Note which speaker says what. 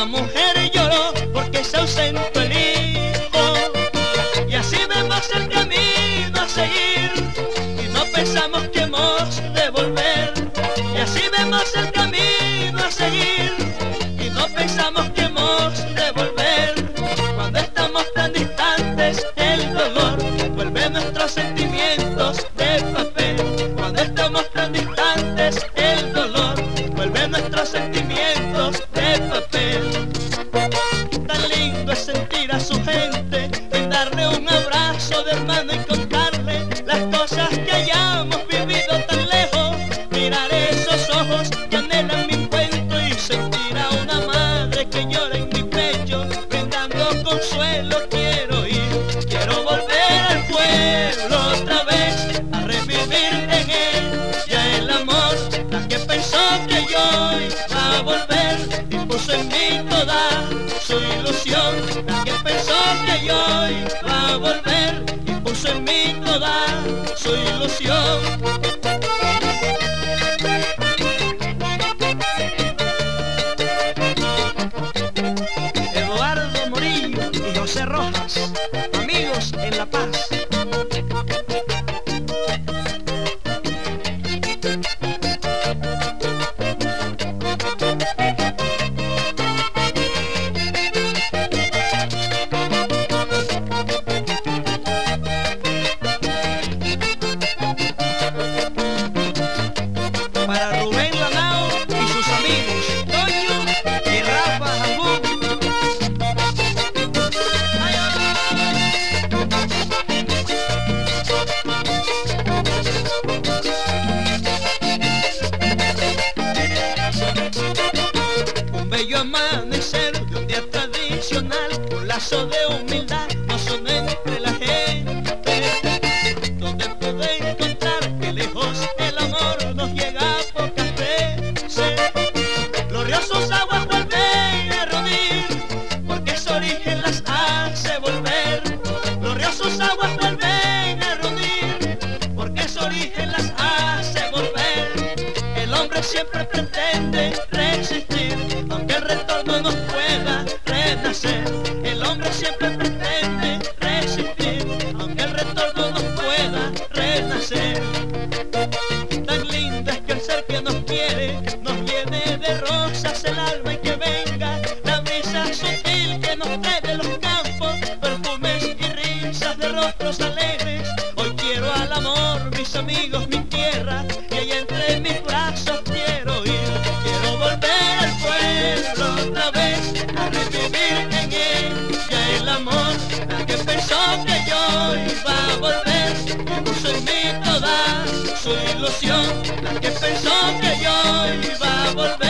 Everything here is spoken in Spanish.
Speaker 1: La mujer lloró porque se ausentó el hijo. Y así vemos el camino a seguir y no pensamos que hemos de volver. Y así vemos el camino a seguir y no pensamos que hemos de volver. Cuando estamos tan distantes el dolor vuelve nuestros sentimientos de papel. Cuando estamos tan distantes las cosas que hayamos vivido tan lejos, mirar esos ojos que anhelan mi encuentro y sentir a una madre que llora en mi pecho, brindando consuelo quiero ir, quiero volver al pueblo otra vez, a revivir en él ya el amor, la que pensó que yo iba a volver y puso en mí Yeah. Un día tradicional, un lazo de humildad. mis amigos, mi tierra, y ahí entre mis brazos quiero ir. Quiero volver al pueblo otra vez, a revivir en ella el amor, la que pensó que yo iba a volver, y puso en mí toda su ilusión, la que pensó que yo iba a volver.